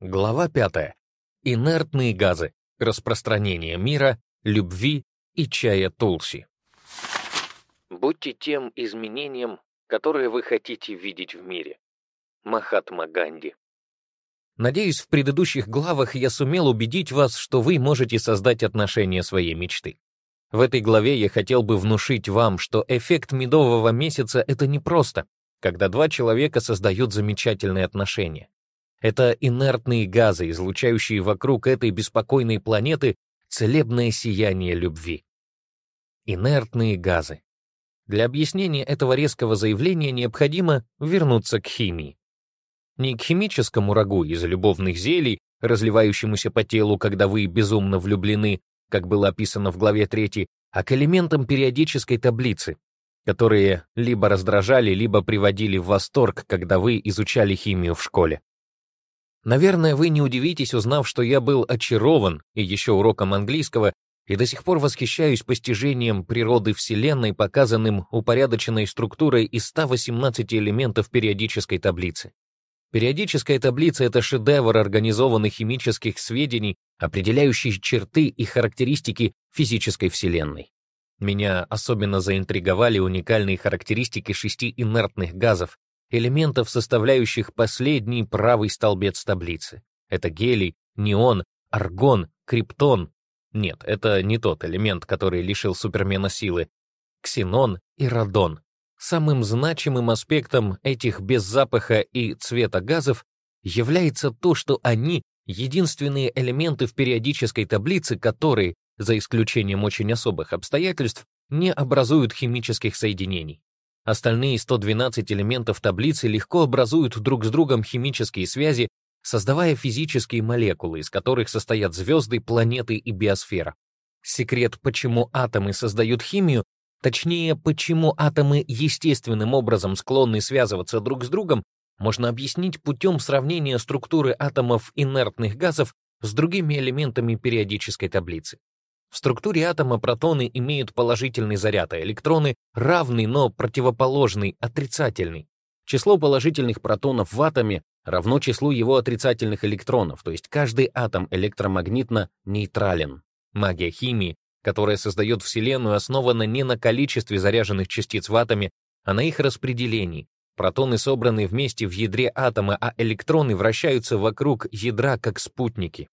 Глава 5. Инертные газы. Распространение мира, любви и чая Тулси. Будьте тем изменением, которое вы хотите видеть в мире. Махатма Ганди. Надеюсь, в предыдущих главах я сумел убедить вас, что вы можете создать отношения своей мечты. В этой главе я хотел бы внушить вам, что эффект медового месяца — это не просто, когда два человека создают замечательные отношения. Это инертные газы, излучающие вокруг этой беспокойной планеты целебное сияние любви. Инертные газы. Для объяснения этого резкого заявления необходимо вернуться к химии. Не к химическому рагу из любовных зелий, разливающемуся по телу, когда вы безумно влюблены, как было описано в главе 3, а к элементам периодической таблицы, которые либо раздражали, либо приводили в восторг, когда вы изучали химию в школе. Наверное, вы не удивитесь, узнав, что я был очарован и еще уроком английского, и до сих пор восхищаюсь постижением природы Вселенной, показанным упорядоченной структурой из 118 элементов периодической таблицы. Периодическая таблица — это шедевр организованных химических сведений, определяющий черты и характеристики физической Вселенной. Меня особенно заинтриговали уникальные характеристики шести инертных газов, элементов, составляющих последний правый столбец таблицы. Это гелий, неон, аргон, криптон. Нет, это не тот элемент, который лишил Супермена силы. Ксенон и радон. Самым значимым аспектом этих без запаха и цвета газов является то, что они — единственные элементы в периодической таблице, которые, за исключением очень особых обстоятельств, не образуют химических соединений. Остальные 112 элементов таблицы легко образуют друг с другом химические связи, создавая физические молекулы, из которых состоят звезды, планеты и биосфера. Секрет, почему атомы создают химию, точнее, почему атомы естественным образом склонны связываться друг с другом, можно объяснить путем сравнения структуры атомов инертных газов с другими элементами периодической таблицы. В структуре атома протоны имеют положительный заряд, а электроны — равный, но противоположный, отрицательный. Число положительных протонов в атоме равно числу его отрицательных электронов, то есть каждый атом электромагнитно нейтрален. Магия химии, которая создает Вселенную, основана не на количестве заряженных частиц в атоме, а на их распределении. Протоны собраны вместе в ядре атома, а электроны вращаются вокруг ядра как спутники.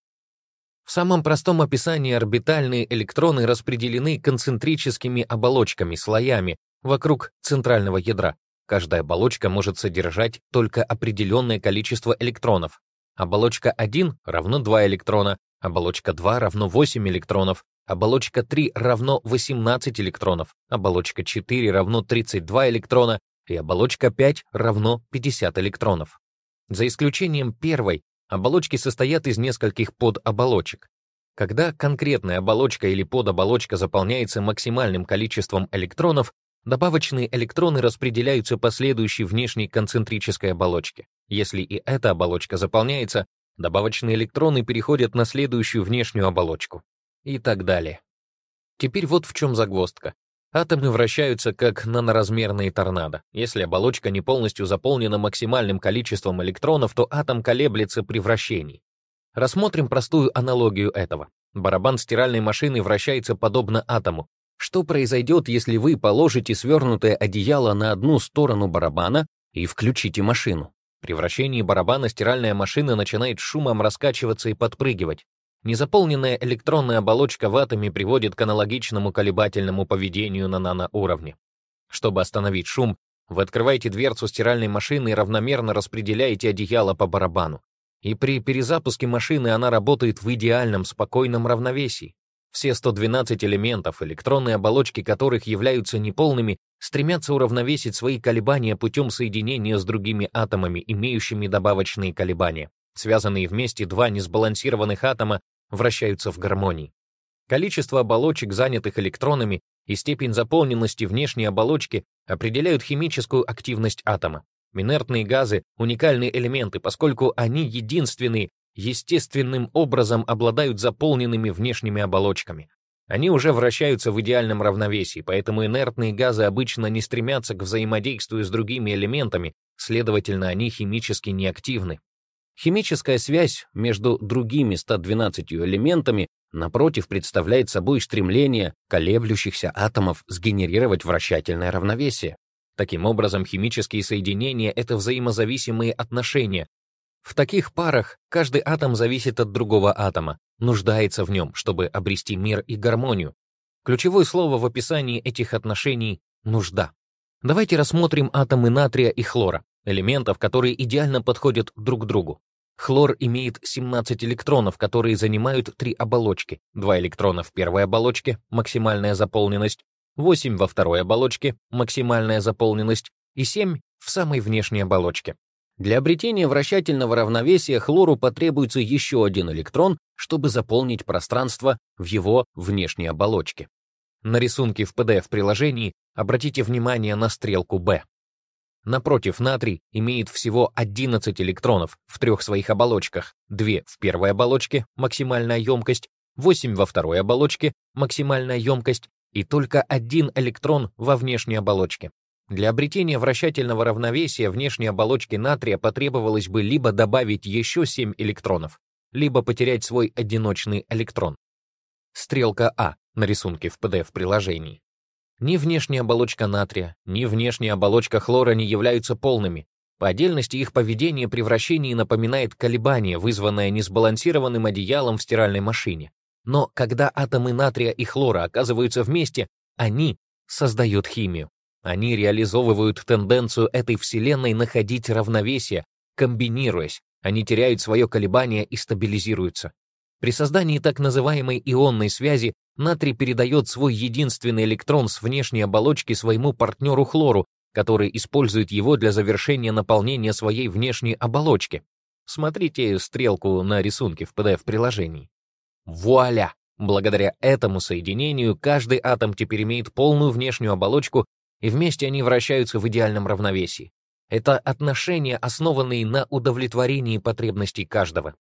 В самом простом описании орбитальные электроны распределены концентрическими оболочками, слоями, вокруг центрального ядра. Каждая оболочка может содержать только определенное количество электронов. Оболочка 1 равно 2 электрона, оболочка 2 равно 8 электронов, оболочка 3 равно 18 электронов, оболочка 4 равно 32 электрона и оболочка 5 равно 50 электронов. За исключением первой, Оболочки состоят из нескольких подоболочек. Когда конкретная оболочка или подоболочка заполняется максимальным количеством электронов, добавочные электроны распределяются по следующей внешней концентрической оболочке. Если и эта оболочка заполняется, добавочные электроны переходят на следующую внешнюю оболочку. И так далее. Теперь вот в чем загвоздка. Атомы вращаются как наноразмерные торнадо. Если оболочка не полностью заполнена максимальным количеством электронов, то атом колеблется при вращении. Рассмотрим простую аналогию этого. Барабан стиральной машины вращается подобно атому. Что произойдет, если вы положите свернутое одеяло на одну сторону барабана и включите машину? При вращении барабана стиральная машина начинает шумом раскачиваться и подпрыгивать. Незаполненная электронная оболочка в атоме приводит к аналогичному колебательному поведению на наноуровне. Чтобы остановить шум, вы открываете дверцу стиральной машины и равномерно распределяете одеяло по барабану. И при перезапуске машины она работает в идеальном спокойном равновесии. Все 112 элементов, электронные оболочки которых являются неполными, стремятся уравновесить свои колебания путем соединения с другими атомами, имеющими добавочные колебания. Связанные вместе два несбалансированных атома вращаются в гармонии. Количество оболочек, занятых электронами, и степень заполненности внешней оболочки определяют химическую активность атома. Минертные газы — уникальные элементы, поскольку они единственные, естественным образом обладают заполненными внешними оболочками. Они уже вращаются в идеальном равновесии, поэтому инертные газы обычно не стремятся к взаимодействию с другими элементами, следовательно, они химически неактивны. Химическая связь между другими 112 элементами, напротив, представляет собой стремление колеблющихся атомов сгенерировать вращательное равновесие. Таким образом, химические соединения — это взаимозависимые отношения. В таких парах каждый атом зависит от другого атома, нуждается в нем, чтобы обрести мир и гармонию. Ключевое слово в описании этих отношений — нужда. Давайте рассмотрим атомы натрия и хлора, элементов, которые идеально подходят друг к другу. Хлор имеет 17 электронов, которые занимают три оболочки. Два электрона в первой оболочке, максимальная заполненность, 8 во второй оболочке, максимальная заполненность, и 7 в самой внешней оболочке. Для обретения вращательного равновесия хлору потребуется еще один электрон, чтобы заполнить пространство в его внешней оболочке. На рисунке в PDF-приложении обратите внимание на стрелку B. Напротив, натрий имеет всего 11 электронов в трех своих оболочках, 2 в первой оболочке, максимальная емкость, 8 во второй оболочке, максимальная емкость, и только один электрон во внешней оболочке. Для обретения вращательного равновесия внешней оболочки натрия потребовалось бы либо добавить еще 7 электронов, либо потерять свой одиночный электрон. Стрелка А на рисунке в PDF-приложении. Ни внешняя оболочка натрия, ни внешняя оболочка хлора не являются полными. По отдельности их поведение при вращении напоминает колебание, вызванное несбалансированным одеялом в стиральной машине. Но когда атомы натрия и хлора оказываются вместе, они создают химию. Они реализовывают тенденцию этой вселенной находить равновесие, комбинируясь. Они теряют свое колебание и стабилизируются. При создании так называемой ионной связи натрий передает свой единственный электрон с внешней оболочки своему партнеру хлору, который использует его для завершения наполнения своей внешней оболочки. Смотрите стрелку на рисунке в PDF-приложении. Вуаля! Благодаря этому соединению каждый атом теперь имеет полную внешнюю оболочку, и вместе они вращаются в идеальном равновесии. Это отношения, основанные на удовлетворении потребностей каждого.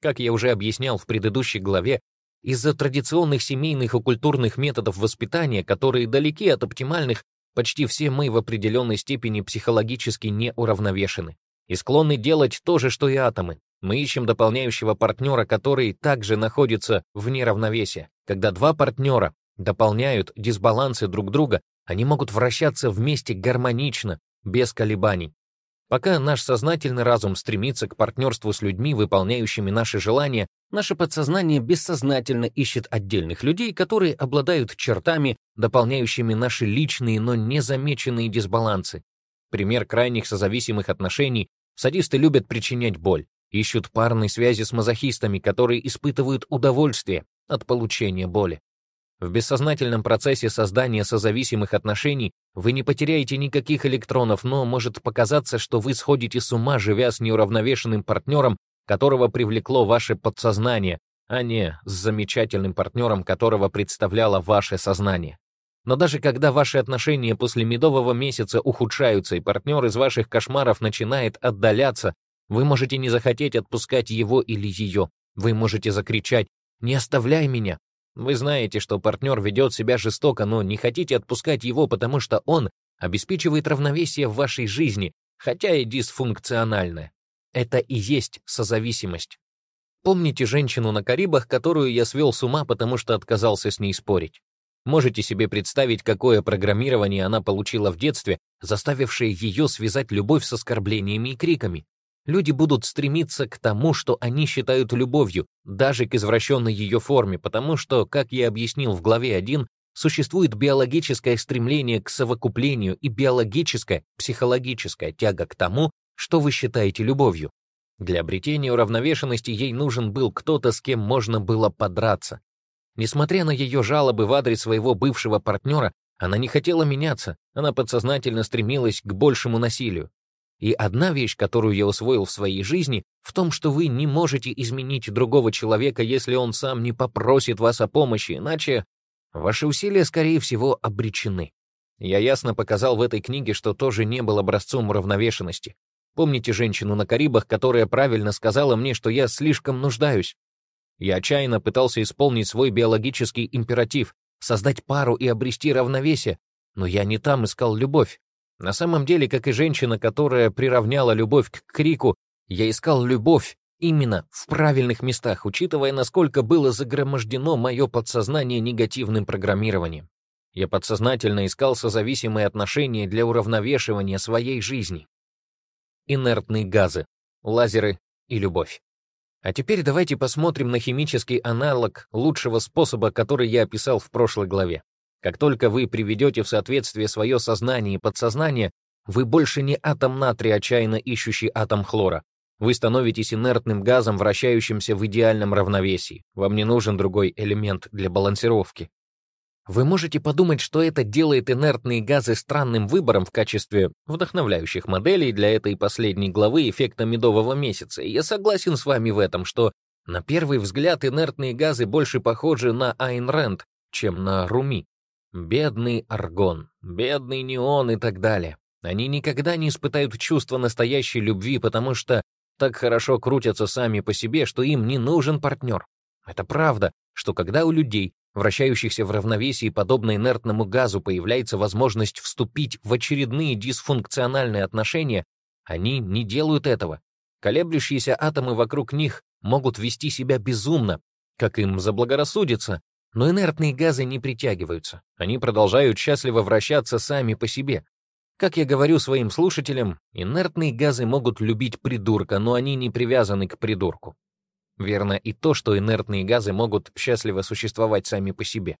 Как я уже объяснял в предыдущей главе, из-за традиционных семейных и культурных методов воспитания, которые далеки от оптимальных, почти все мы в определенной степени психологически неуравновешены и склонны делать то же, что и атомы, мы ищем дополняющего партнера, который также находится вне равновесия. Когда два партнера дополняют дисбалансы друг друга, они могут вращаться вместе гармонично, без колебаний. Пока наш сознательный разум стремится к партнерству с людьми, выполняющими наши желания, наше подсознание бессознательно ищет отдельных людей, которые обладают чертами, дополняющими наши личные, но незамеченные дисбалансы. Пример крайних созависимых отношений — садисты любят причинять боль ищут парной связи с мазохистами, которые испытывают удовольствие от получения боли. В бессознательном процессе создания созависимых отношений вы не потеряете никаких электронов, но может показаться, что вы сходите с ума, живя с неуравновешенным партнером, которого привлекло ваше подсознание, а не с замечательным партнером, которого представляло ваше сознание. Но даже когда ваши отношения после медового месяца ухудшаются и партнер из ваших кошмаров начинает отдаляться, вы можете не захотеть отпускать его или ее. Вы можете закричать «Не оставляй меня!». Вы знаете, что партнер ведет себя жестоко, но не хотите отпускать его, потому что он обеспечивает равновесие в вашей жизни, хотя и дисфункциональное. Это и есть созависимость. Помните женщину на Карибах, которую я свел с ума, потому что отказался с ней спорить? Можете себе представить, какое программирование она получила в детстве, заставившее ее связать любовь с оскорблениями и криками? Люди будут стремиться к тому, что они считают любовью, даже к извращенной ее форме, потому что, как я объяснил в главе 1, существует биологическое стремление к совокуплению и биологическая, психологическая тяга к тому, что вы считаете любовью. Для обретения уравновешенности ей нужен был кто-то, с кем можно было подраться. Несмотря на ее жалобы в адрес своего бывшего партнера, она не хотела меняться, она подсознательно стремилась к большему насилию. И одна вещь, которую я усвоил в своей жизни, в том, что вы не можете изменить другого человека, если он сам не попросит вас о помощи, иначе ваши усилия, скорее всего, обречены. Я ясно показал в этой книге, что тоже не был образцом уравновешенности. Помните женщину на Карибах, которая правильно сказала мне, что я слишком нуждаюсь? Я отчаянно пытался исполнить свой биологический императив, создать пару и обрести равновесие, но я не там искал любовь. На самом деле, как и женщина, которая приравняла любовь к крику, Я искал любовь именно в правильных местах, учитывая, насколько было загромождено мое подсознание негативным программированием. Я подсознательно искал созависимые отношения для уравновешивания своей жизни. Инертные газы, лазеры и любовь. А теперь давайте посмотрим на химический аналог лучшего способа, который я описал в прошлой главе. Как только вы приведете в соответствие свое сознание и подсознание, вы больше не атом натрия, отчаянно ищущий атом хлора. Вы становитесь инертным газом, вращающимся в идеальном равновесии. Вам не нужен другой элемент для балансировки. Вы можете подумать, что это делает инертные газы странным выбором в качестве вдохновляющих моделей для этой последней главы эффекта медового месяца. И я согласен с вами в этом, что на первый взгляд инертные газы больше похожи на Айн Рэнд, чем на Руми. Бедный аргон, бедный неон и так далее. Они никогда не испытают чувства настоящей любви, потому что так хорошо крутятся сами по себе, что им не нужен партнер. Это правда, что когда у людей вращающихся в равновесии подобно инертному газу появляется возможность вступить в очередные дисфункциональные отношения, они не делают этого. Колеблющиеся атомы вокруг них могут вести себя безумно, как им заблагорассудится, но инертные газы не притягиваются. Они продолжают счастливо вращаться сами по себе. Как я говорю своим слушателям, инертные газы могут любить придурка, но они не привязаны к придурку. Верно и то, что инертные газы могут счастливо существовать сами по себе.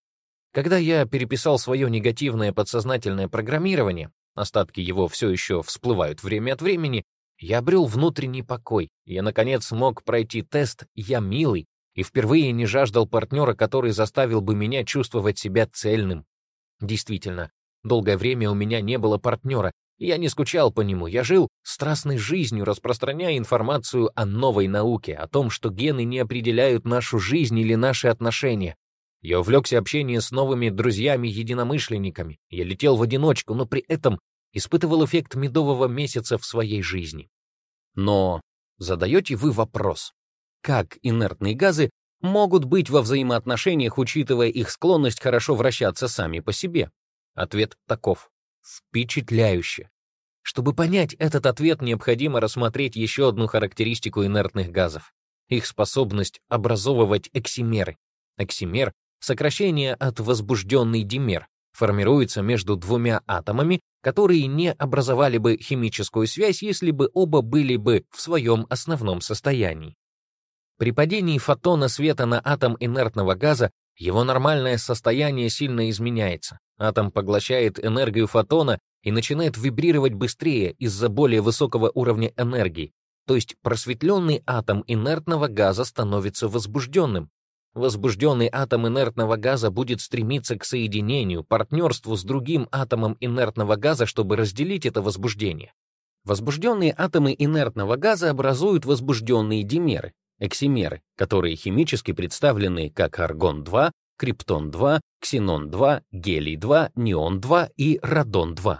Когда я переписал свое негативное подсознательное программирование, остатки его все еще всплывают время от времени, я обрел внутренний покой. Я, наконец, смог пройти тест «Я милый» и впервые не жаждал партнера, который заставил бы меня чувствовать себя цельным. Действительно, долгое время у меня не было партнера, я не скучал по нему, я жил страстной жизнью, распространяя информацию о новой науке, о том, что гены не определяют нашу жизнь или наши отношения. Я увлекся общением с новыми друзьями-единомышленниками. Я летел в одиночку, но при этом испытывал эффект медового месяца в своей жизни. Но задаете вы вопрос, как инертные газы могут быть во взаимоотношениях, учитывая их склонность хорошо вращаться сами по себе? Ответ таков. Впечатляюще. Чтобы понять этот ответ, необходимо рассмотреть еще одну характеристику инертных газов — их способность образовывать эксимеры. Эксимер — сокращение от возбужденный димер, формируется между двумя атомами, которые не образовали бы химическую связь, если бы оба были бы в своем основном состоянии. При падении фотона света на атом инертного газа его нормальное состояние сильно изменяется. Атом поглощает энергию фотона и начинает вибрировать быстрее из-за более высокого уровня энергии. То есть просветленный атом инертного газа становится возбужденным. Возбужденный атом инертного газа будет стремиться к соединению, партнерству с другим атомом инертного газа, чтобы разделить это возбуждение. Возбужденные атомы инертного газа образуют возбужденные димеры, эксимеры, которые химически представлены как аргон-2, криптон-2, ксенон-2, гелий-2, неон-2 и радон-2.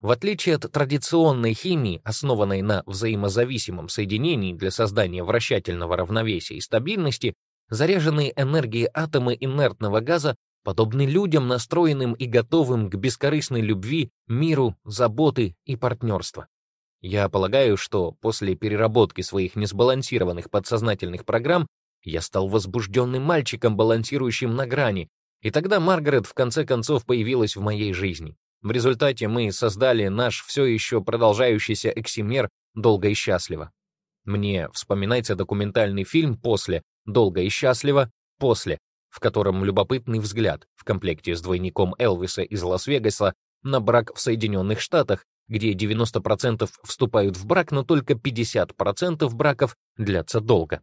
В отличие от традиционной химии, основанной на взаимозависимом соединении для создания вращательного равновесия и стабильности, заряженные энергией атомы инертного газа подобны людям, настроенным и готовым к бескорыстной любви, миру, заботы и партнерства. Я полагаю, что после переработки своих несбалансированных подсознательных программ я стал возбужденным мальчиком, балансирующим на грани, и тогда Маргарет в конце концов появилась в моей жизни. В результате мы создали наш все еще продолжающийся эксимер «Долго и счастливо». Мне вспоминается документальный фильм «После», «Долго и счастливо», «После», в котором любопытный взгляд в комплекте с двойником Элвиса из Лас-Вегаса на брак в Соединенных Штатах где 90% вступают в брак, но только 50% браков длятся долго.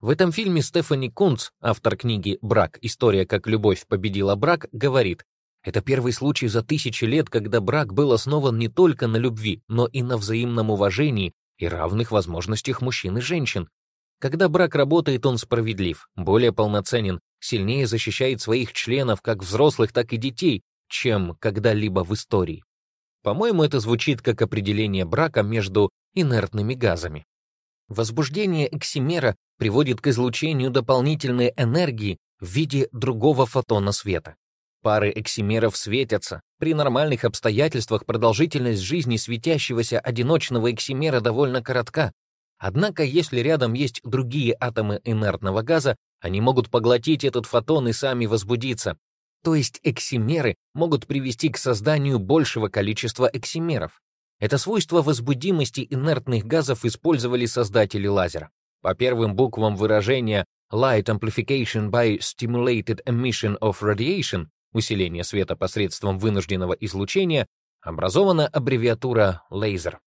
В этом фильме Стефани Кунц, автор книги «Брак. История, как любовь победила брак», говорит, это первый случай за тысячи лет, когда брак был основан не только на любви, но и на взаимном уважении и равных возможностях мужчин и женщин. Когда брак работает, он справедлив, более полноценен, сильнее защищает своих членов, как взрослых, так и детей, чем когда-либо в истории. По-моему, это звучит как определение брака между инертными газами. Возбуждение эксимера приводит к излучению дополнительной энергии в виде другого фотона света. Пары эксимеров светятся. При нормальных обстоятельствах продолжительность жизни светящегося одиночного эксимера довольно коротка. Однако, если рядом есть другие атомы инертного газа, они могут поглотить этот фотон и сами возбудиться. То есть эксимеры могут привести к созданию большего количества эксимеров. Это свойство возбудимости инертных газов использовали создатели лазера. По первым буквам выражения Light Amplification by Stimulated Emission of Radiation усиление света посредством вынужденного излучения образована аббревиатура лазер.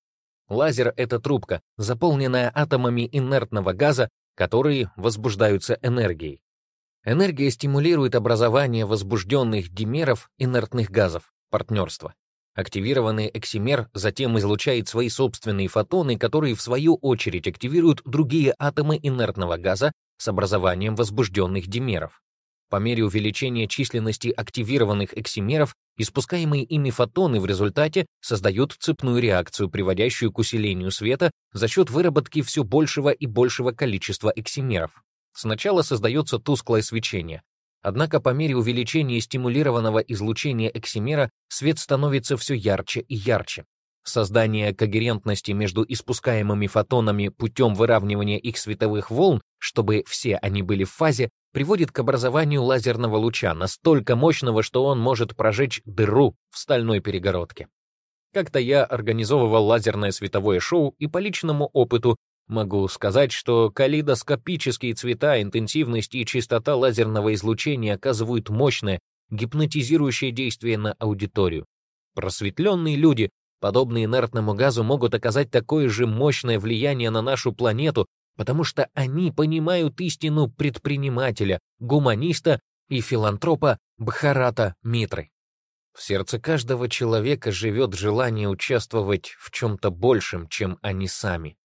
Лазер — это трубка, заполненная атомами инертного газа, которые возбуждаются энергией. Энергия стимулирует образование возбужденных димеров инертных газов, партнерство. Активированный эксимер затем излучает свои собственные фотоны, которые в свою очередь активируют другие атомы инертного газа с образованием возбужденных димеров. По мере увеличения численности активированных эксимеров, испускаемые ими фотоны в результате создают цепную реакцию, приводящую к усилению света за счет выработки все большего и большего количества эксимеров. Сначала создается тусклое свечение. Однако по мере увеличения стимулированного излучения эксимера свет становится все ярче и ярче. Создание когерентности между испускаемыми фотонами путем выравнивания их световых волн, чтобы все они были в фазе, приводит к образованию лазерного луча, настолько мощного, что он может прожечь дыру в стальной перегородке. Как-то я организовывал лазерное световое шоу, и по личному опыту могу сказать, что калейдоскопические цвета, интенсивность и частота лазерного излучения оказывают мощное, гипнотизирующее действие на аудиторию. Просветленные люди подобные инертному газу, могут оказать такое же мощное влияние на нашу планету, потому что они понимают истину предпринимателя, гуманиста и филантропа Бхарата Митры. В сердце каждого человека живет желание участвовать в чем-то большем, чем они сами.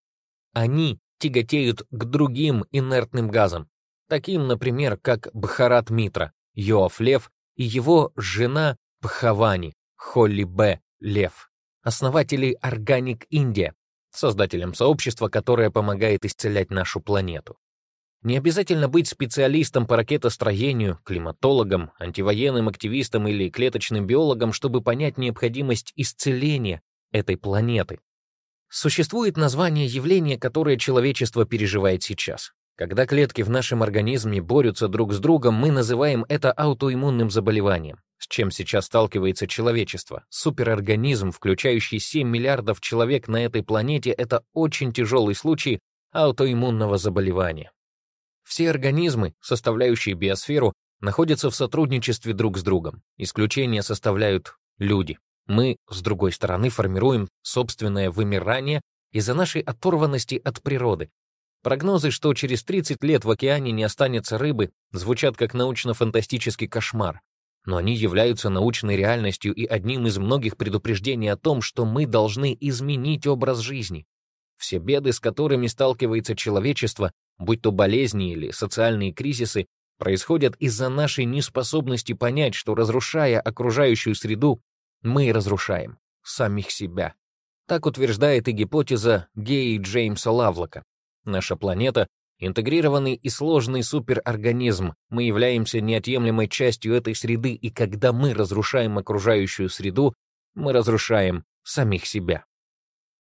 Они тяготеют к другим инертным газам, таким, например, как Бхарат Митра, Йоаф Лев и его жена Бхавани, Холли Б. Лев основателей Organic India, создателем сообщества, которое помогает исцелять нашу планету. Не обязательно быть специалистом по ракетостроению, климатологом, антивоенным активистом или клеточным биологом, чтобы понять необходимость исцеления этой планеты. Существует название явления, которое человечество переживает сейчас. Когда клетки в нашем организме борются друг с другом, мы называем это аутоиммунным заболеванием с чем сейчас сталкивается человечество. Суперорганизм, включающий 7 миллиардов человек на этой планете, это очень тяжелый случай аутоиммунного заболевания. Все организмы, составляющие биосферу, находятся в сотрудничестве друг с другом. Исключение составляют люди. Мы, с другой стороны, формируем собственное вымирание из-за нашей оторванности от природы. Прогнозы, что через 30 лет в океане не останется рыбы, звучат как научно-фантастический кошмар но они являются научной реальностью и одним из многих предупреждений о том, что мы должны изменить образ жизни. Все беды, с которыми сталкивается человечество, будь то болезни или социальные кризисы, происходят из-за нашей неспособности понять, что, разрушая окружающую среду, мы разрушаем самих себя. Так утверждает и гипотеза Геи Джеймса Лавлока. Наша планета Интегрированный и сложный суперорганизм, мы являемся неотъемлемой частью этой среды, и когда мы разрушаем окружающую среду, мы разрушаем самих себя.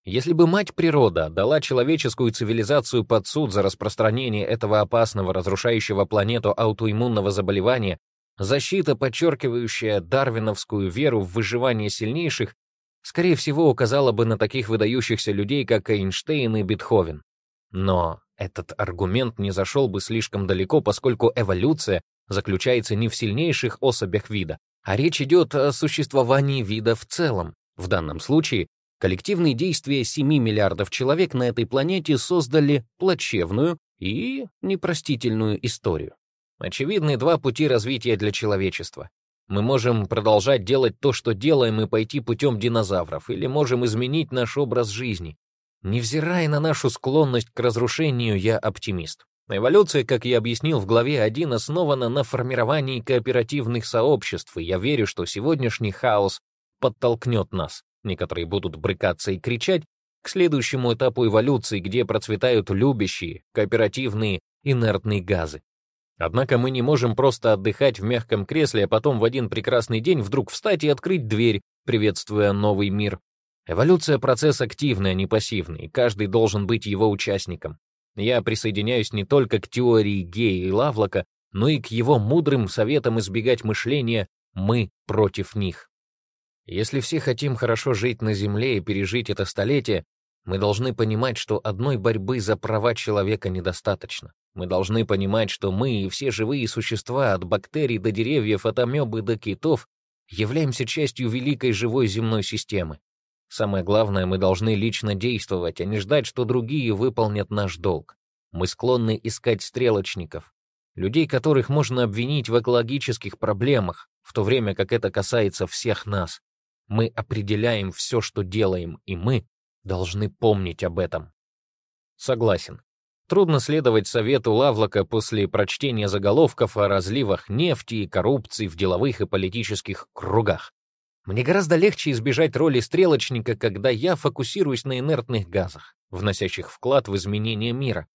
Если бы мать природа дала человеческую цивилизацию под суд за распространение этого опасного, разрушающего планету аутоиммунного заболевания, защита, подчеркивающая дарвиновскую веру в выживание сильнейших, скорее всего, указала бы на таких выдающихся людей, как Эйнштейн и Бетховен. Но этот аргумент не зашел бы слишком далеко, поскольку эволюция заключается не в сильнейших особях вида, а речь идет о существовании вида в целом. В данном случае коллективные действия 7 миллиардов человек на этой планете создали плачевную и непростительную историю. Очевидны два пути развития для человечества. Мы можем продолжать делать то, что делаем, и пойти путем динозавров, или можем изменить наш образ жизни, Невзирая на нашу склонность к разрушению, я оптимист. Эволюция, как я объяснил в главе 1, основана на формировании кооперативных сообществ, и я верю, что сегодняшний хаос подтолкнет нас. Некоторые будут брыкаться и кричать к следующему этапу эволюции, где процветают любящие, кооперативные, инертные газы. Однако мы не можем просто отдыхать в мягком кресле, а потом в один прекрасный день вдруг встать и открыть дверь, приветствуя новый мир. Эволюция — процесс активный, а не пассивный, и каждый должен быть его участником. Я присоединяюсь не только к теории Гея и Лавлока, но и к его мудрым советам избегать мышления «мы против них». Если все хотим хорошо жить на Земле и пережить это столетие, мы должны понимать, что одной борьбы за права человека недостаточно. Мы должны понимать, что мы и все живые существа, от бактерий до деревьев, от амебы до китов, являемся частью великой живой земной системы. Самое главное, мы должны лично действовать, а не ждать, что другие выполнят наш долг. Мы склонны искать стрелочников, людей, которых можно обвинить в экологических проблемах, в то время как это касается всех нас. Мы определяем все, что делаем, и мы должны помнить об этом. Согласен. Трудно следовать совету Лавлока после прочтения заголовков о разливах нефти и коррупции в деловых и политических кругах. Мне гораздо легче избежать роли стрелочника, когда я фокусируюсь на инертных газах, вносящих вклад в изменение мира.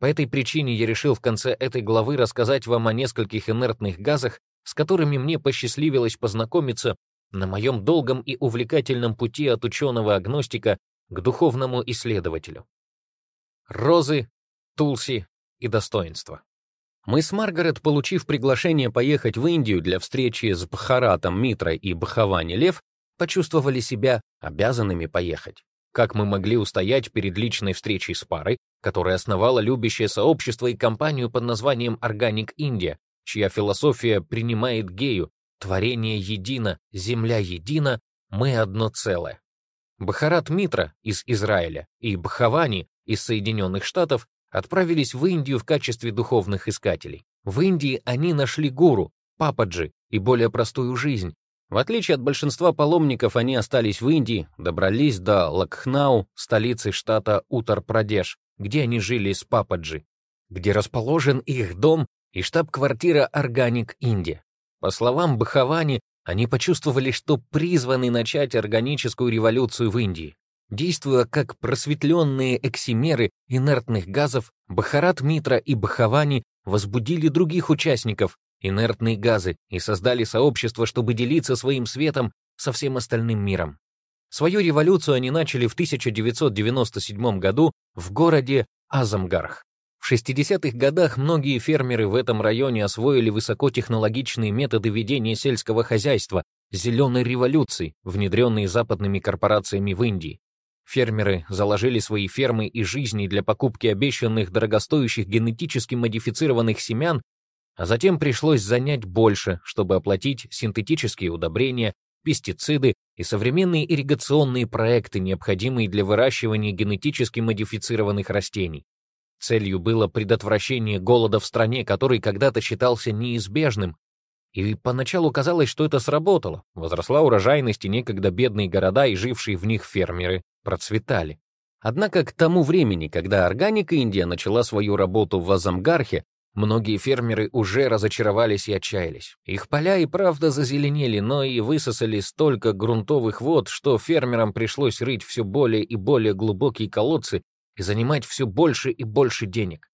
По этой причине я решил в конце этой главы рассказать вам о нескольких инертных газах, с которыми мне посчастливилось познакомиться на моем долгом и увлекательном пути от ученого-агностика к духовному исследователю. Розы, Тулси и достоинство. Мы с Маргарет, получив приглашение поехать в Индию для встречи с Бхаратом Митрой и Бхавани Лев, почувствовали себя обязанными поехать. Как мы могли устоять перед личной встречей с парой, которая основала любящее сообщество и компанию под названием Organic India, чья философия принимает гею, творение едино, земля едина, мы одно целое. Бхарат Митра из Израиля и Бхавани из Соединенных Штатов отправились в Индию в качестве духовных искателей. В Индии они нашли гуру, пападжи и более простую жизнь. В отличие от большинства паломников, они остались в Индии, добрались до Лакхнау, столицы штата Утар-Прадеш, где они жили с пападжи, где расположен их дом и штаб-квартира Органик Индия. По словам Бхавани, они почувствовали, что призваны начать органическую революцию в Индии. Действуя как просветленные эксимеры инертных газов, Бахарат Митра и Бахавани возбудили других участников, инертные газы, и создали сообщество, чтобы делиться своим светом со всем остальным миром. Свою революцию они начали в 1997 году в городе Азамгарх. В 60-х годах многие фермеры в этом районе освоили высокотехнологичные методы ведения сельского хозяйства, зеленой революции, внедренные западными корпорациями в Индии. Фермеры заложили свои фермы и жизни для покупки обещанных дорогостоящих генетически модифицированных семян, а затем пришлось занять больше, чтобы оплатить синтетические удобрения, пестициды и современные ирригационные проекты, необходимые для выращивания генетически модифицированных растений. Целью было предотвращение голода в стране, который когда-то считался неизбежным, и поначалу казалось, что это сработало. Возросла урожайность, и некогда бедные города и жившие в них фермеры процветали. Однако к тому времени, когда органика Индия начала свою работу в Азамгархе, многие фермеры уже разочаровались и отчаялись. Их поля и правда зазеленели, но и высосали столько грунтовых вод, что фермерам пришлось рыть все более и более глубокие колодцы и занимать все больше и больше денег.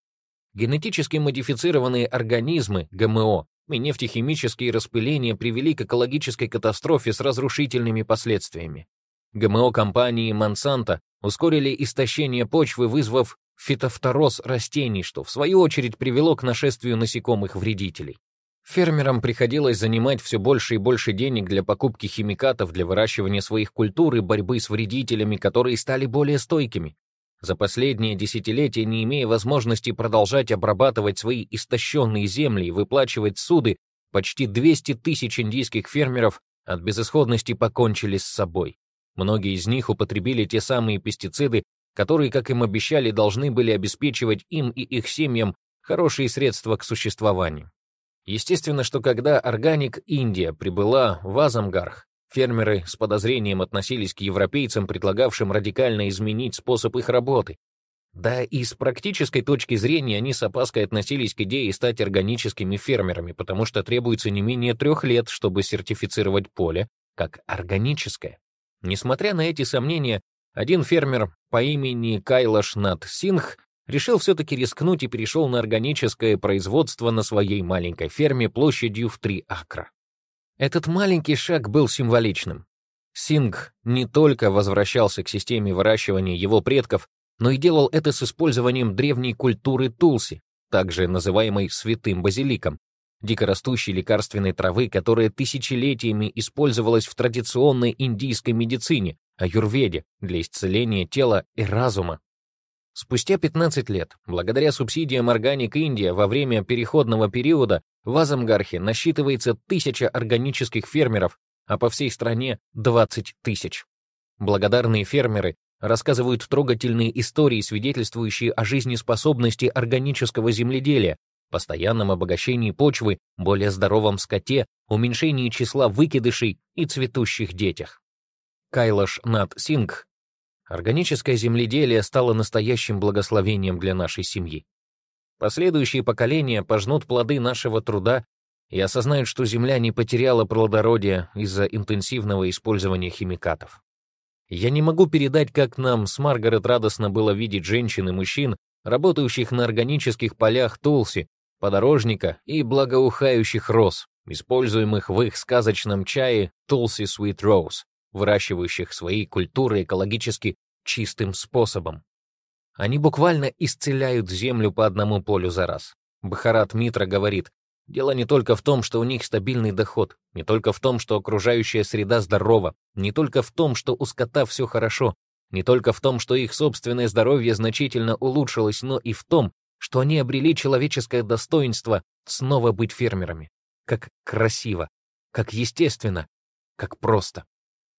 Генетически модифицированные организмы, ГМО, и нефтехимические распыления привели к экологической катастрофе с разрушительными последствиями. ГМО-компании Monsanto ускорили истощение почвы, вызвав фитофтороз растений, что в свою очередь привело к нашествию насекомых-вредителей. Фермерам приходилось занимать все больше и больше денег для покупки химикатов для выращивания своих культур и борьбы с вредителями, которые стали более стойкими. За последние десятилетия, не имея возможности продолжать обрабатывать свои истощенные земли и выплачивать суды, почти 200 тысяч индийских фермеров от безысходности покончили с собой. Многие из них употребили те самые пестициды, которые, как им обещали, должны были обеспечивать им и их семьям хорошие средства к существованию. Естественно, что когда Органик Индия прибыла в Азамгарх, Фермеры с подозрением относились к европейцам, предлагавшим радикально изменить способ их работы. Да и с практической точки зрения они с опаской относились к идее стать органическими фермерами, потому что требуется не менее трех лет, чтобы сертифицировать поле как органическое. Несмотря на эти сомнения, один фермер по имени Кайлаш Нат Сингх решил все-таки рискнуть и перешел на органическое производство на своей маленькой ферме площадью в три акра. Этот маленький шаг был символичным. Синг не только возвращался к системе выращивания его предков, но и делал это с использованием древней культуры Тулси, также называемой святым базиликом, дикорастущей лекарственной травы, которая тысячелетиями использовалась в традиционной индийской медицине, аюрведе, для исцеления тела и разума. Спустя 15 лет, благодаря субсидиям Органик Индия, во время переходного периода в Азамгархе насчитывается тысяча органических фермеров, а по всей стране 20 тысяч. Благодарные фермеры рассказывают трогательные истории, свидетельствующие о жизнеспособности органического земледелия, постоянном обогащении почвы, более здоровом скоте, уменьшении числа выкидышей и цветущих детях. Кайлаш Нат Сингх Органическое земледелие стало настоящим благословением для нашей семьи. Последующие поколения пожнут плоды нашего труда и осознают, что земля не потеряла плодородие из-за интенсивного использования химикатов. Я не могу передать, как нам с Маргарет радостно было видеть женщин и мужчин, работающих на органических полях Тулси, подорожника и благоухающих роз, используемых в их сказочном чае Tulsi Sweet Rose, выращивающих свои культуры экологически чистым способом. Они буквально исцеляют землю по одному полю за раз. Бахарат Митра говорит, Дело не только в том, что у них стабильный доход, не только в том, что окружающая среда здорова, не только в том, что у скота все хорошо, не только в том, что их собственное здоровье значительно улучшилось, но и в том, что они обрели человеческое достоинство снова быть фермерами. Как красиво, как естественно, как просто.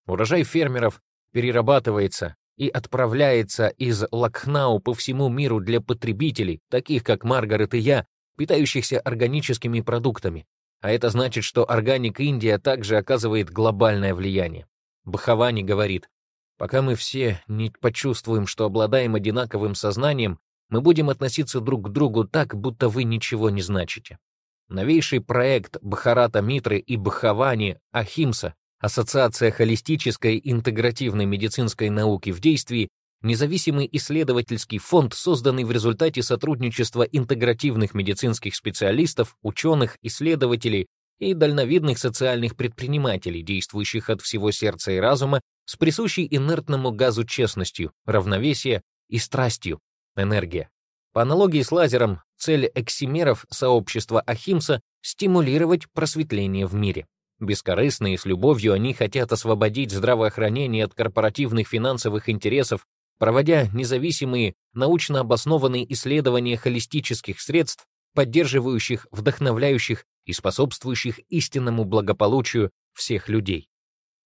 Урожай фермеров перерабатывается и отправляется из Лакхнау по всему миру для потребителей, таких как Маргарет и я, питающихся органическими продуктами, а это значит, что Органик Индия также оказывает глобальное влияние. Бахавани говорит, пока мы все не почувствуем, что обладаем одинаковым сознанием, мы будем относиться друг к другу так, будто вы ничего не значите. Новейший проект Бхарата Митры и Бхавани Ахимса, Ассоциация холистической интегративной медицинской науки в действии, независимый исследовательский фонд, созданный в результате сотрудничества интегративных медицинских специалистов, ученых, исследователей и дальновидных социальных предпринимателей, действующих от всего сердца и разума, с присущей инертному газу честностью, равновесия и страстью, энергия. По аналогии с лазером, цель эксимеров сообщества Ахимса — стимулировать просветление в мире. Бескорыстно и с любовью они хотят освободить здравоохранение от корпоративных финансовых интересов проводя независимые, научно обоснованные исследования холистических средств, поддерживающих, вдохновляющих и способствующих истинному благополучию всех людей.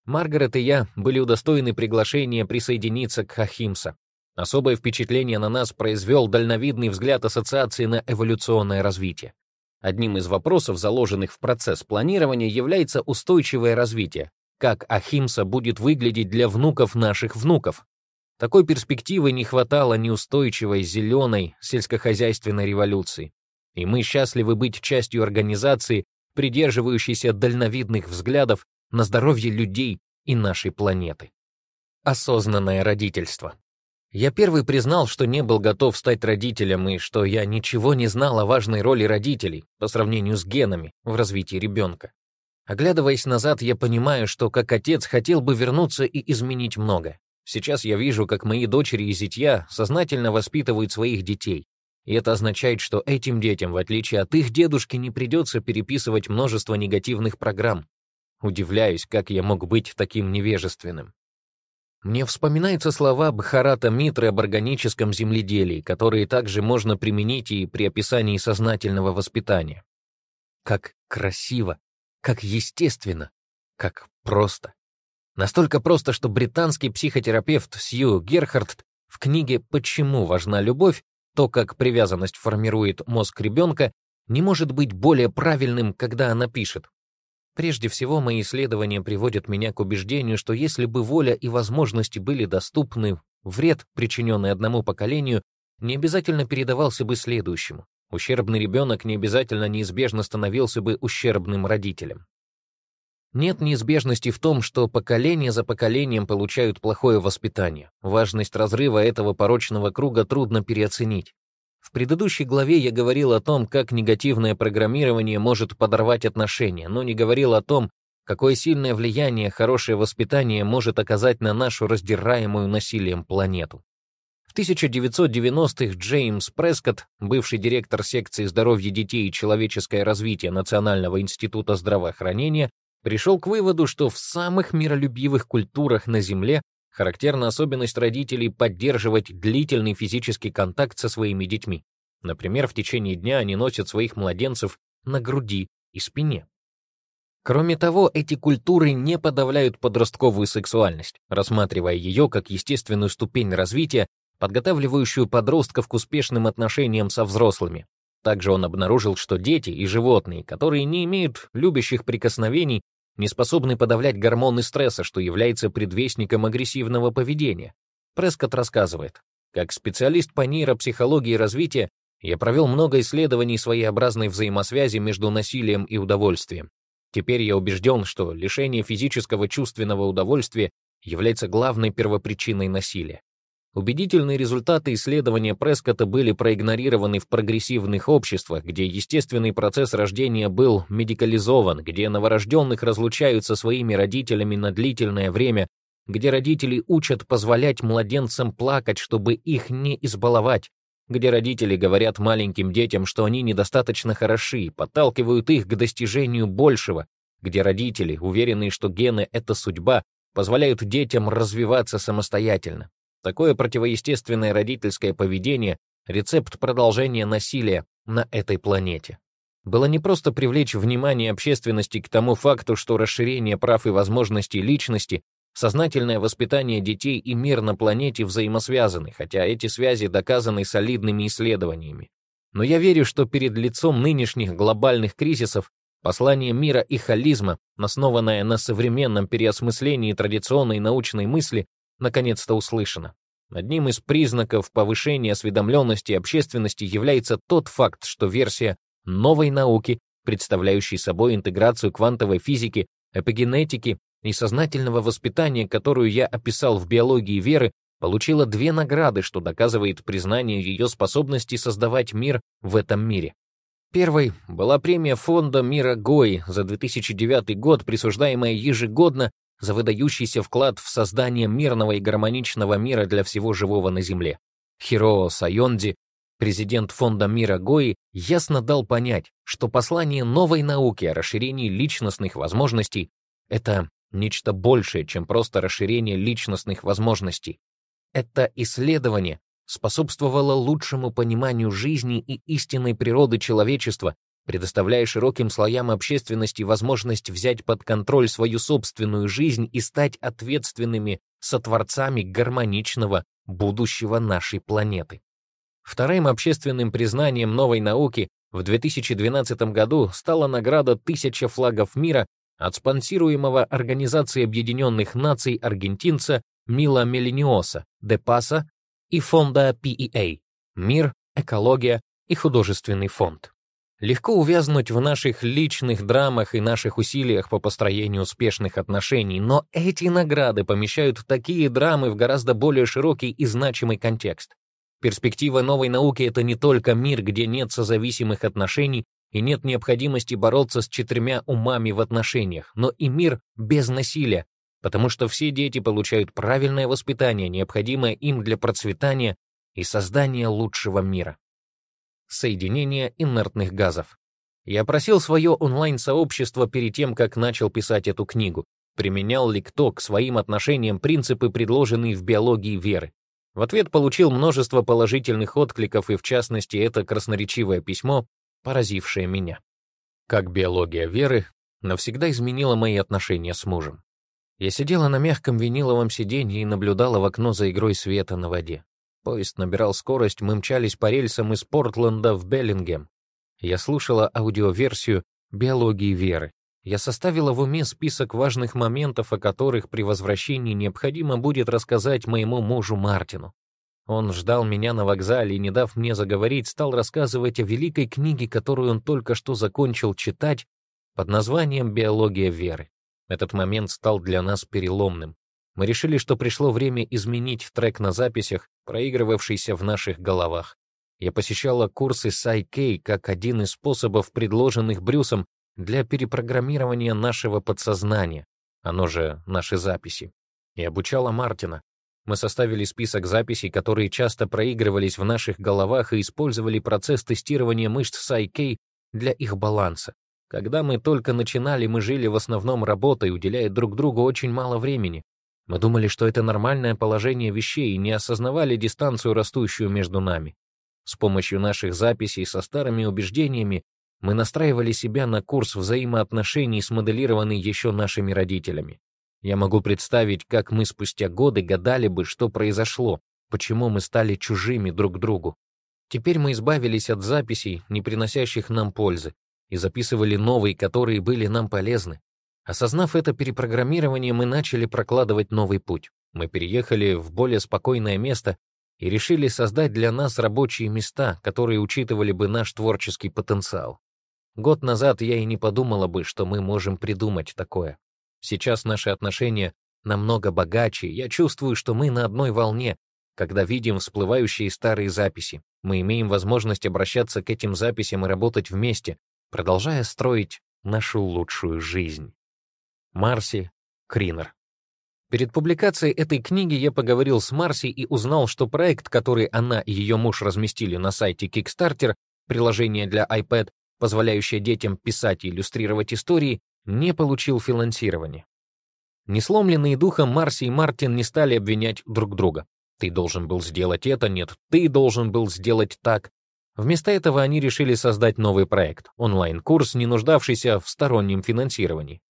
Маргарет и я были удостоены приглашения присоединиться к Хахимса. Особое впечатление на нас произвел дальновидный взгляд Ассоциации на эволюционное развитие. Одним из вопросов, заложенных в процесс планирования, является устойчивое развитие. Как Ахимса будет выглядеть для внуков наших внуков, такой перспективы не хватало неустойчивой зеленой сельскохозяйственной революции. И мы счастливы быть частью организации, придерживающейся дальновидных взглядов на здоровье людей и нашей планеты. Осознанное родительство. Я первый признал, что не был готов стать родителем и что я ничего не знал о важной роли родителей по сравнению с генами в развитии ребенка. Оглядываясь назад, я понимаю, что как отец хотел бы вернуться и изменить многое. Сейчас я вижу, как мои дочери и зятья сознательно воспитывают своих детей. И это означает, что этим детям, в отличие от их дедушки, не придется переписывать множество негативных программ. Удивляюсь, как я мог быть таким невежественным. Мне вспоминаются слова Бхарата Митры об органическом земледелии, которые также можно применить и при описании сознательного воспитания. Как красиво, как естественно, как просто. Настолько просто, что британский психотерапевт Сью Герхард в книге «Почему важна любовь. То, как привязанность формирует мозг ребенка» не может быть более правильным, когда она пишет. Прежде всего, мои исследования приводят меня к убеждению, что если бы воля и возможности были доступны, вред, причиненный одному поколению, не обязательно передавался бы следующему. Ущербный ребенок не обязательно неизбежно становился бы ущербным родителем. Нет неизбежности в том, что поколение за поколением получают плохое воспитание. Важность разрыва этого порочного круга трудно переоценить. Предыдущей главе я говорил о том, как негативное программирование может подорвать отношения, но не говорил о том, какое сильное влияние хорошее воспитание может оказать на нашу раздираемую насилием планету. В 1990-х Джеймс Прескотт, бывший директор секции здоровья детей и человеческое развитие Национального института здравоохранения, пришел к выводу, что в самых миролюбивых культурах на Земле характерна особенность родителей поддерживать длительный физический контакт со своими детьми. Например, в течение дня они носят своих младенцев на груди и спине. Кроме того, эти культуры не подавляют подростковую сексуальность, рассматривая ее как естественную ступень развития, подготавливающую подростков к успешным отношениям со взрослыми. Также он обнаружил, что дети и животные, которые не имеют любящих прикосновений, не способны подавлять гормоны стресса, что является предвестником агрессивного поведения. Прескотт рассказывает, как специалист по нейропсихологии и развития я провел много исследований своеобразной взаимосвязи между насилием и удовольствием. Теперь я убежден, что лишение физического чувственного удовольствия является главной первопричиной насилия. Убедительные результаты исследования Прескотта были проигнорированы в прогрессивных обществах, где естественный процесс рождения был медикализован, где новорожденных разлучают со своими родителями на длительное время, где родители учат позволять младенцам плакать, чтобы их не избаловать, где родители говорят маленьким детям, что они недостаточно хороши, подталкивают их к достижению большего, где родители, уверенные, что гены — это судьба, позволяют детям развиваться самостоятельно. Такое противоестественное родительское поведение — рецепт продолжения насилия на этой планете. Было не просто привлечь внимание общественности к тому факту, что расширение прав и возможностей личности, сознательное воспитание детей и мир на планете взаимосвязаны, хотя эти связи доказаны солидными исследованиями. Но я верю, что перед лицом нынешних глобальных кризисов послание мира и холизма, основанное на современном переосмыслении традиционной научной мысли, наконец-то услышано. Одним из признаков повышения осведомленности общественности является тот факт, что версия новой науки, представляющей собой интеграцию квантовой физики, эпигенетики и сознательного воспитания, которую я описал в биологии веры, получила две награды, что доказывает признание ее способности создавать мир в этом мире. Первой была премия фонда мира ГОИ за 2009 год, присуждаемая ежегодно за выдающийся вклад в создание мирного и гармоничного мира для всего живого на Земле. Хироо Сайонди, президент Фонда мира Гои, ясно дал понять, что послание новой науки о расширении личностных возможностей — это нечто большее, чем просто расширение личностных возможностей. Это исследование способствовало лучшему пониманию жизни и истинной природы человечества предоставляя широким слоям общественности возможность взять под контроль свою собственную жизнь и стать ответственными сотворцами гармоничного будущего нашей планеты. Вторым общественным признанием новой науки в 2012 году стала награда «Тысяча флагов мира» от спонсируемого Организацией Объединенных Наций аргентинца Мила Мелиниоса, Депаса и фонда PEA «Мир, экология и художественный фонд». Легко увязнуть в наших личных драмах и наших усилиях по построению успешных отношений, но эти награды помещают такие драмы в гораздо более широкий и значимый контекст. Перспектива новой науки — это не только мир, где нет созависимых отношений и нет необходимости бороться с четырьмя умами в отношениях, но и мир без насилия, потому что все дети получают правильное воспитание, необходимое им для процветания и создания лучшего мира соединения инертных газов. Я просил свое онлайн-сообщество перед тем, как начал писать эту книгу, применял ли кто к своим отношениям принципы, предложенные в биологии веры. В ответ получил множество положительных откликов, и в частности это красноречивое письмо, поразившее меня. Как биология веры навсегда изменила мои отношения с мужем. Я сидела на мягком виниловом сиденье и наблюдала в окно за игрой света на воде. Поезд набирал скорость, мы мчались по рельсам из Портленда в Беллингем. Я слушала аудиоверсию «Биологии веры». Я составила в уме список важных моментов, о которых при возвращении необходимо будет рассказать моему мужу Мартину. Он ждал меня на вокзале и, не дав мне заговорить, стал рассказывать о великой книге, которую он только что закончил читать, под названием «Биология веры». Этот момент стал для нас переломным. Мы решили, что пришло время изменить трек на записях, проигрывавшийся в наших головах. Я посещала курсы Сайкей как один из способов, предложенных Брюсом, для перепрограммирования нашего подсознания, оно же наши записи, и обучала Мартина. Мы составили список записей, которые часто проигрывались в наших головах и использовали процесс тестирования мышц Сайкей для их баланса. Когда мы только начинали, мы жили в основном работой, уделяя друг другу очень мало времени. Мы думали, что это нормальное положение вещей и не осознавали дистанцию, растущую между нами. С помощью наших записей со старыми убеждениями мы настраивали себя на курс взаимоотношений, смоделированный еще нашими родителями. Я могу представить, как мы спустя годы гадали бы, что произошло, почему мы стали чужими друг другу. Теперь мы избавились от записей, не приносящих нам пользы, и записывали новые, которые были нам полезны. Осознав это перепрограммирование, мы начали прокладывать новый путь. Мы переехали в более спокойное место и решили создать для нас рабочие места, которые учитывали бы наш творческий потенциал. Год назад я и не подумала бы, что мы можем придумать такое. Сейчас наши отношения намного богаче, я чувствую, что мы на одной волне, когда видим всплывающие старые записи. Мы имеем возможность обращаться к этим записям и работать вместе, продолжая строить нашу лучшую жизнь. Марси Кринер Перед публикацией этой книги я поговорил с Марси и узнал, что проект, который она и ее муж разместили на сайте Kickstarter, приложение для iPad, позволяющее детям писать и иллюстрировать истории, не получил финансирования. Несломленные духом Марси и Мартин не стали обвинять друг друга. Ты должен был сделать это, нет, ты должен был сделать так. Вместо этого они решили создать новый проект, онлайн-курс, не нуждавшийся в стороннем финансировании.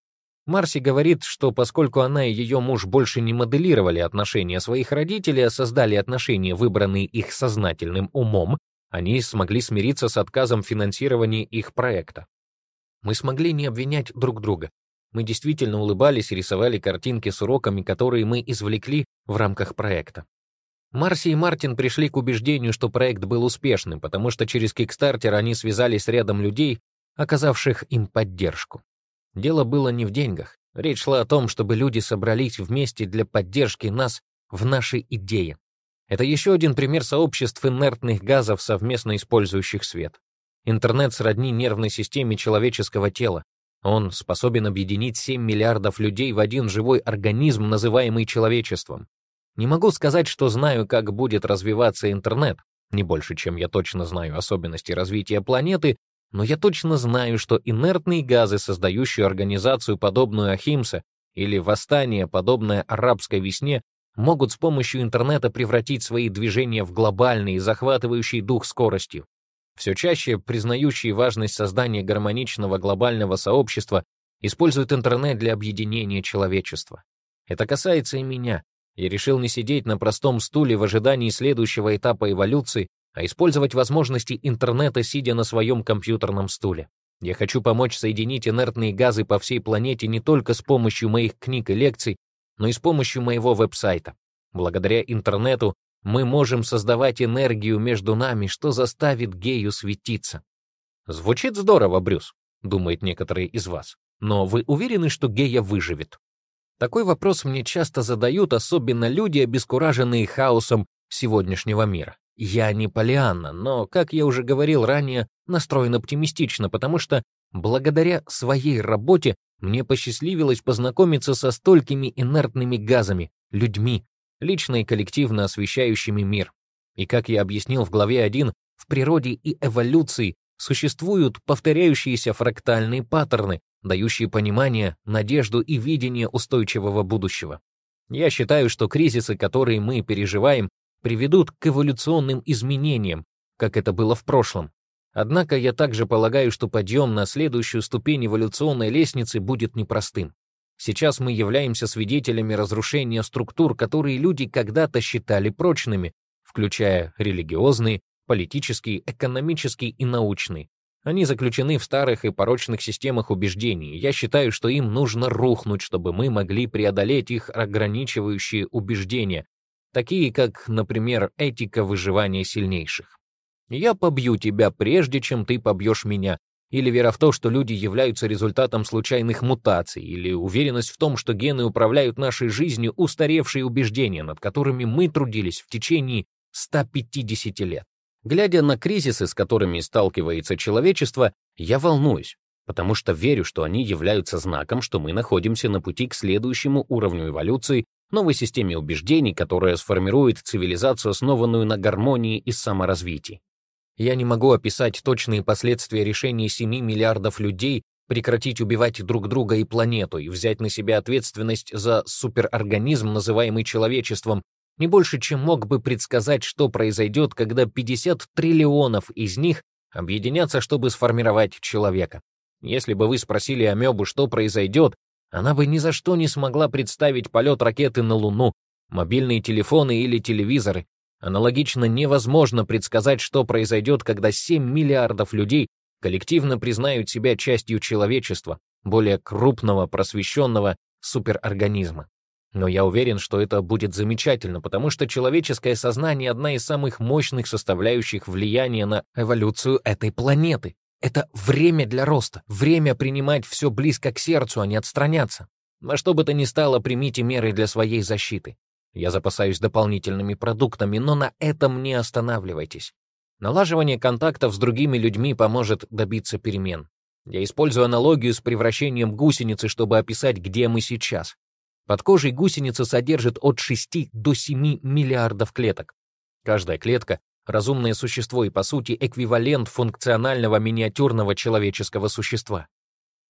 Марси говорит, что поскольку она и ее муж больше не моделировали отношения своих родителей, а создали отношения, выбранные их сознательным умом, они смогли смириться с отказом финансирования их проекта. Мы смогли не обвинять друг друга. Мы действительно улыбались и рисовали картинки с уроками, которые мы извлекли в рамках проекта. Марси и Мартин пришли к убеждению, что проект был успешным, потому что через Kickstarter они связались с рядом людей, оказавших им поддержку. Дело было не в деньгах. Речь шла о том, чтобы люди собрались вместе для поддержки нас в нашей идее. Это еще один пример сообществ инертных газов, совместно использующих свет. Интернет сродни нервной системе человеческого тела. Он способен объединить 7 миллиардов людей в один живой организм, называемый человечеством. Не могу сказать, что знаю, как будет развиваться интернет, не больше, чем я точно знаю особенности развития планеты, но я точно знаю, что инертные газы, создающие организацию, подобную Ахимса, или восстание, подобное арабской весне, могут с помощью интернета превратить свои движения в глобальные, захватывающие дух скоростью. Все чаще признающие важность создания гармоничного глобального сообщества используют интернет для объединения человечества. Это касается и меня. Я решил не сидеть на простом стуле в ожидании следующего этапа эволюции, а использовать возможности интернета, сидя на своем компьютерном стуле. Я хочу помочь соединить инертные газы по всей планете не только с помощью моих книг и лекций, но и с помощью моего веб-сайта. Благодаря интернету мы можем создавать энергию между нами, что заставит гею светиться. Звучит здорово, Брюс, думают некоторые из вас. Но вы уверены, что гея выживет? Такой вопрос мне часто задают, особенно люди, обескураженные хаосом сегодняшнего мира. Я не Полианна, но, как я уже говорил ранее, настроен оптимистично, потому что благодаря своей работе мне посчастливилось познакомиться со столькими инертными газами, людьми, лично и коллективно освещающими мир. И как я объяснил в главе 1, в природе и эволюции существуют повторяющиеся фрактальные паттерны, дающие понимание, надежду и видение устойчивого будущего. Я считаю, что кризисы, которые мы переживаем, приведут к эволюционным изменениям, как это было в прошлом. Однако я также полагаю, что подъем на следующую ступень эволюционной лестницы будет непростым. Сейчас мы являемся свидетелями разрушения структур, которые люди когда-то считали прочными, включая религиозные, политические, экономические и научные. Они заключены в старых и порочных системах убеждений. Я считаю, что им нужно рухнуть, чтобы мы могли преодолеть их ограничивающие убеждения, такие как, например, этика выживания сильнейших. Я побью тебя прежде, чем ты побьешь меня. Или вера в то, что люди являются результатом случайных мутаций, или уверенность в том, что гены управляют нашей жизнью, устаревшие убеждения, над которыми мы трудились в течение 150 лет. Глядя на кризисы, с которыми сталкивается человечество, я волнуюсь. потому что верю, что они являются знаком, что мы находимся на пути к следующему уровню эволюции, новой системе убеждений, которая сформирует цивилизацию, основанную на гармонии и саморазвитии. Я не могу описать точные последствия решения 7 миллиардов людей прекратить убивать друг друга и планету и взять на себя ответственность за суперорганизм, называемый человечеством, не больше, чем мог бы предсказать, что произойдет, когда 50 триллионов из них объединятся, чтобы сформировать человека. Если бы вы спросили Амебу, что произойдет, она бы ни за что не смогла представить полет ракеты на Луну, мобильные телефоны или телевизоры. Аналогично невозможно предсказать, что произойдет, когда 7 миллиардов людей коллективно признают себя частью человечества, более крупного, просвещенного суперорганизма. Но я уверен, что это будет замечательно, потому что человеческое сознание — одна из самых мощных составляющих влияния на эволюцию этой планеты. Это время для роста, время принимать все близко к сердцу, а не отстраняться. Во что бы то ни стало, примите меры для своей защиты. Я запасаюсь дополнительными продуктами, но на этом не останавливайтесь. Налаживание контактов с другими людьми поможет добиться перемен. Я использую аналогию с превращением гусеницы, чтобы описать, где мы сейчас. Под кожей гусеница содержит от 6 до 7 миллиардов клеток. Каждая клетка — разумное существо и, по сути, эквивалент функционального миниатюрного человеческого существа.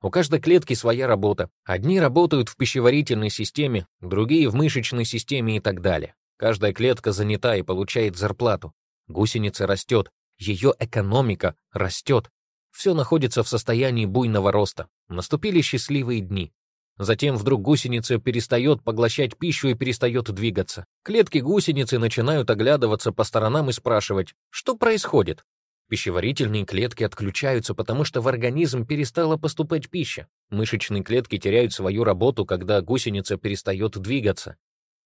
У каждой клетки своя работа. Одни работают в пищеварительной системе, другие — в мышечной системе и так далее. Каждая клетка занята и получает зарплату. Гусеница растет, ее экономика растет. Все находится в состоянии буйного роста. Наступили счастливые дни. Затем вдруг гусеница перестает поглощать пищу и перестает двигаться. Клетки гусеницы начинают оглядываться по сторонам и спрашивать, что происходит. Пищеварительные клетки отключаются, потому что в организм перестала поступать пища. Мышечные клетки теряют свою работу, когда гусеница перестает двигаться.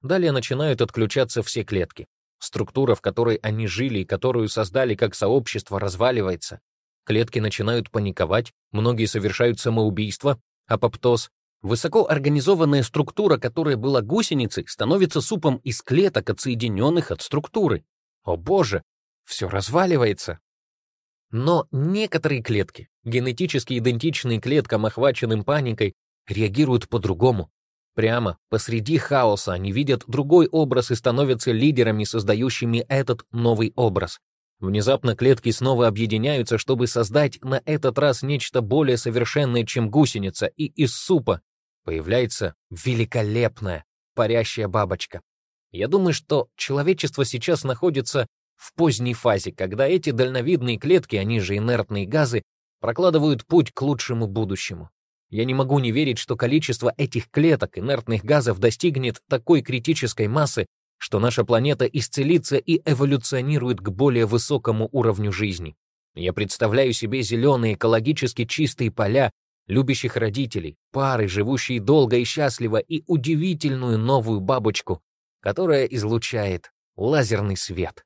Далее начинают отключаться все клетки. Структура, в которой они жили и которую создали как сообщество, разваливается. Клетки начинают паниковать, многие совершают самоубийство, апоптоз. Высокоорганизованная структура, которая была гусеницей, становится супом из клеток, отсоединенных от структуры. О боже, все разваливается. Но некоторые клетки, генетически идентичные клеткам, охваченным паникой, реагируют по-другому. Прямо посреди хаоса они видят другой образ и становятся лидерами, создающими этот новый образ. Внезапно клетки снова объединяются, чтобы создать на этот раз нечто более совершенное, чем гусеница, и из супа появляется великолепная парящая бабочка. Я думаю, что человечество сейчас находится в поздней фазе, когда эти дальновидные клетки, они же инертные газы, прокладывают путь к лучшему будущему. Я не могу не верить, что количество этих клеток инертных газов достигнет такой критической массы, что наша планета исцелится и эволюционирует к более высокому уровню жизни. Я представляю себе зеленые экологически чистые поля, любящих родителей, пары, живущие долго и счастливо, и удивительную новую бабочку, которая излучает лазерный свет.